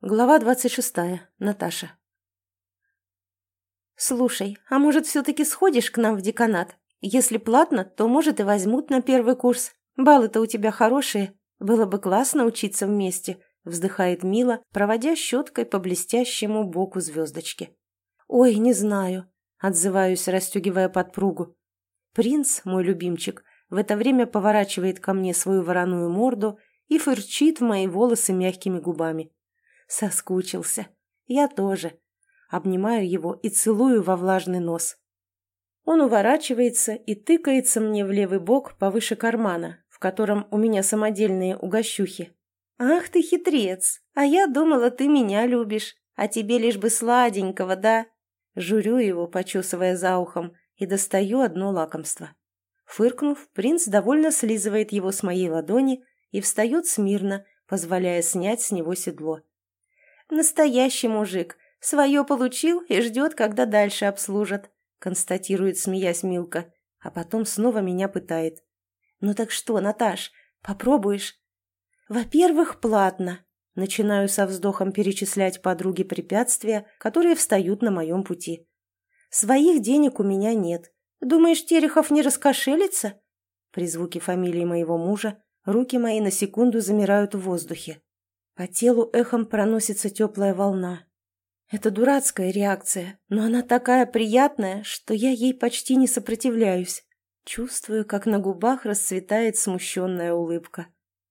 Глава двадцать шестая. Наташа. «Слушай, а может, все-таки сходишь к нам в деканат? Если платно, то, может, и возьмут на первый курс. Баллы-то у тебя хорошие. Было бы классно учиться вместе», — вздыхает Мила, проводя щеткой по блестящему боку звездочки. «Ой, не знаю», — отзываюсь, расстегивая подпругу. Принц, мой любимчик, в это время поворачивает ко мне свою вороную морду и фырчит в мои волосы мягкими губами. Соскучился. Я тоже. Обнимаю его и целую во влажный нос. Он уворачивается и тыкается мне в левый бок повыше кармана, в котором у меня самодельные угощухи. «Ах ты хитрец! А я думала, ты меня любишь, а тебе лишь бы сладенького, да?» Журю его, почесывая за ухом, и достаю одно лакомство. Фыркнув, принц довольно слизывает его с моей ладони и встает смирно, позволяя снять с него седло. Настоящий мужик. Свое получил и ждет, когда дальше обслужат», — констатирует, смеясь Милка, а потом снова меня пытает. «Ну так что, Наташ, попробуешь?» «Во-первых, платно». Начинаю со вздохом перечислять подруге препятствия, которые встают на моем пути. «Своих денег у меня нет. Думаешь, Терехов не раскошелится?» При звуке фамилии моего мужа руки мои на секунду замирают в воздухе. По телу эхом проносится теплая волна. Это дурацкая реакция, но она такая приятная, что я ей почти не сопротивляюсь. Чувствую, как на губах расцветает смущенная улыбка.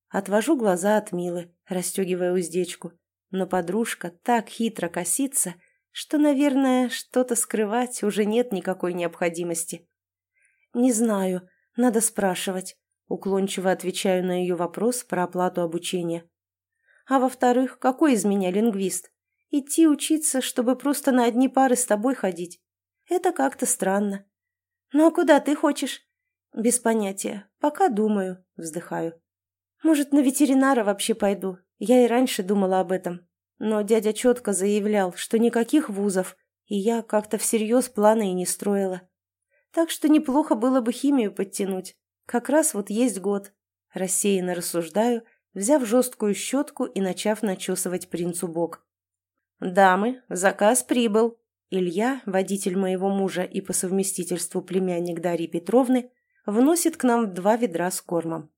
Отвожу глаза от Милы, расстегивая уздечку. Но подружка так хитро косится, что, наверное, что-то скрывать уже нет никакой необходимости. «Не знаю, надо спрашивать», — уклончиво отвечаю на ее вопрос про оплату обучения. А во-вторых, какой из меня лингвист? Идти учиться, чтобы просто на одни пары с тобой ходить. Это как-то странно. Ну а куда ты хочешь? Без понятия. Пока думаю, вздыхаю. Может, на ветеринара вообще пойду. Я и раньше думала об этом. Но дядя четко заявлял, что никаких вузов, и я как-то всерьез планы и не строила. Так что неплохо было бы химию подтянуть. Как раз вот есть год. Рассеянно рассуждаю – взяв жесткую щетку и начав начесывать принцу бок. «Дамы, заказ прибыл!» Илья, водитель моего мужа и по совместительству племянник Дарьи Петровны, вносит к нам два ведра с кормом.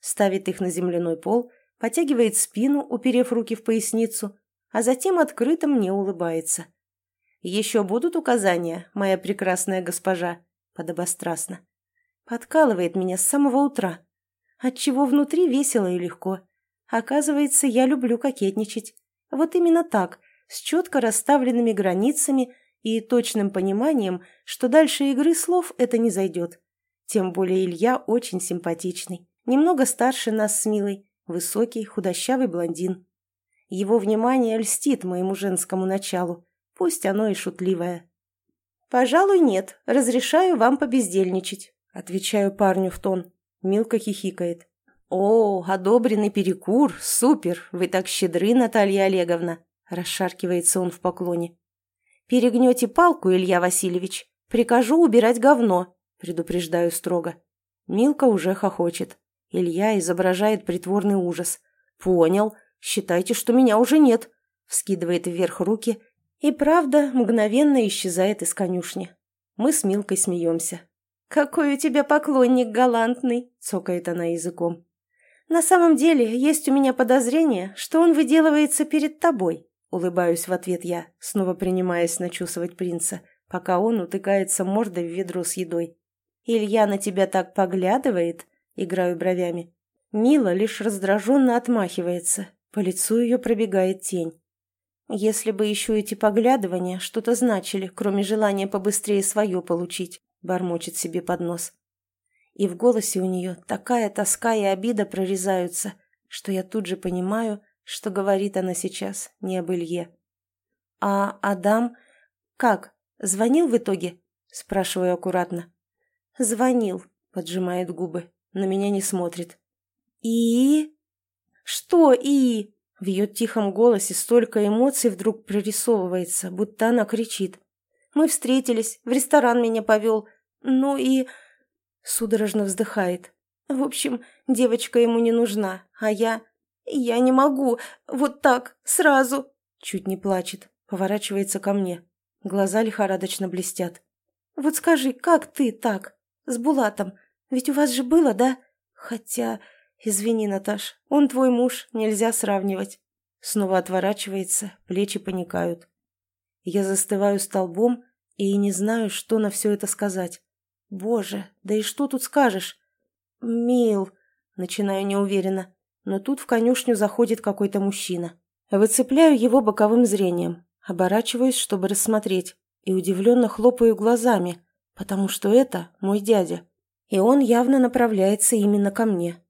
Ставит их на земляной пол, потягивает спину, уперев руки в поясницу, а затем открыто мне улыбается. «Еще будут указания, моя прекрасная госпожа?» подобострастно. Подкалывает меня с самого утра отчего внутри весело и легко. Оказывается, я люблю кокетничать. Вот именно так, с четко расставленными границами и точным пониманием, что дальше игры слов это не зайдет. Тем более Илья очень симпатичный, немного старше нас с Милой, высокий, худощавый блондин. Его внимание льстит моему женскому началу, пусть оно и шутливое. «Пожалуй, нет, разрешаю вам побездельничать», — отвечаю парню в тон. Милка хихикает. «О, одобренный перекур! Супер! Вы так щедры, Наталья Олеговна!» Расшаркивается он в поклоне. «Перегнете палку, Илья Васильевич. Прикажу убирать говно», предупреждаю строго. Милка уже хохочет. Илья изображает притворный ужас. «Понял. Считайте, что меня уже нет», вскидывает вверх руки и, правда, мгновенно исчезает из конюшни. Мы с Милкой смеемся. «Какой у тебя поклонник галантный!» — цокает она языком. «На самом деле, есть у меня подозрение, что он выделывается перед тобой», — улыбаюсь в ответ я, снова принимаясь начесывать принца, пока он утыкается мордой в ведро с едой. «Илья на тебя так поглядывает?» — играю бровями. Мила лишь раздраженно отмахивается, по лицу ее пробегает тень. Если бы еще эти поглядывания что-то значили, кроме желания побыстрее свое получить, бормочет себе под нос. И в голосе у нее такая тоска и обида прорезаются, что я тут же понимаю, что говорит она сейчас не об Илье. «А Адам? Как? Звонил в итоге?» – спрашиваю аккуратно. «Звонил», – поджимает губы, на меня не смотрит. «И?» «Что «и?» В ее тихом голосе столько эмоций вдруг прорисовывается, будто она кричит. Мы встретились, в ресторан меня повел. Ну и...» Судорожно вздыхает. «В общем, девочка ему не нужна, а я... Я не могу. Вот так, сразу. Чуть не плачет. Поворачивается ко мне. Глаза лихорадочно блестят. Вот скажи, как ты так? С Булатом? Ведь у вас же было, да? Хотя... Извини, Наташ, он твой муж, нельзя сравнивать. Снова отворачивается, плечи паникают. Я застываю столбом и не знаю, что на все это сказать. Боже, да и что тут скажешь? Мил, начинаю неуверенно, но тут в конюшню заходит какой-то мужчина. Выцепляю его боковым зрением, оборачиваюсь, чтобы рассмотреть, и удивленно хлопаю глазами, потому что это мой дядя, и он явно направляется именно ко мне.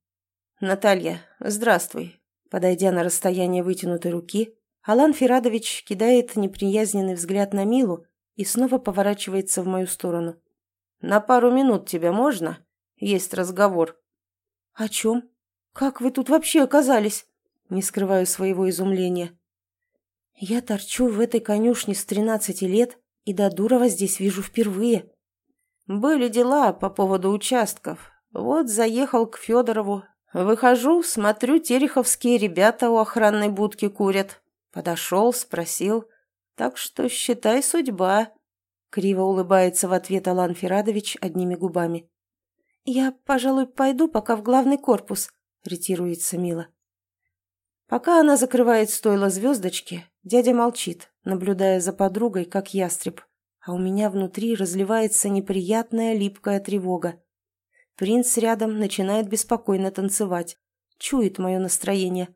«Наталья, здравствуй», подойдя на расстояние вытянутой руки, Алан Ферадович кидает неприязненный взгляд на Милу и снова поворачивается в мою сторону. «На пару минут тебя можно? Есть разговор». «О чем? Как вы тут вообще оказались?» Не скрываю своего изумления. «Я торчу в этой конюшне с тринадцати лет и до Дурова здесь вижу впервые». «Были дела по поводу участков. Вот заехал к Федорову. Выхожу, смотрю, тереховские ребята у охранной будки курят. Подошел, спросил. Так что считай судьба. Криво улыбается в ответ Алан Ферадович одними губами. «Я, пожалуй, пойду пока в главный корпус», — ретируется Мила. Пока она закрывает стойло звездочки, дядя молчит, наблюдая за подругой, как ястреб, а у меня внутри разливается неприятная липкая тревога. Принц рядом начинает беспокойно танцевать, чует мое настроение.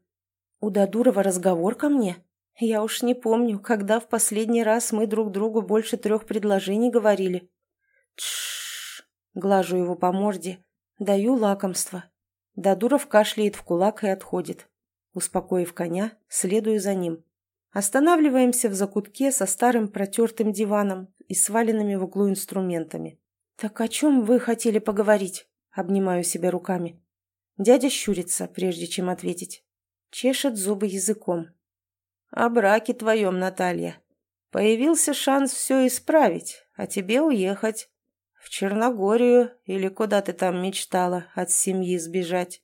У Дадурова разговор ко мне? Я уж не помню, когда в последний раз мы друг другу больше трех предложений говорили. Тш, глажу его по морде, даю лакомство. Дадуров кашляет в кулак и отходит. Успокоив коня, следую за ним. Останавливаемся в закутке со старым протертым диваном и сваленными в углу инструментами. «Так о чем вы хотели поговорить?» Обнимаю себя руками. Дядя щурится, прежде чем ответить чешет зубы языком. «О браке твоем, Наталья. Появился шанс все исправить, а тебе уехать. В Черногорию или куда ты там мечтала от семьи сбежать».